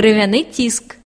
крив'яний тіск.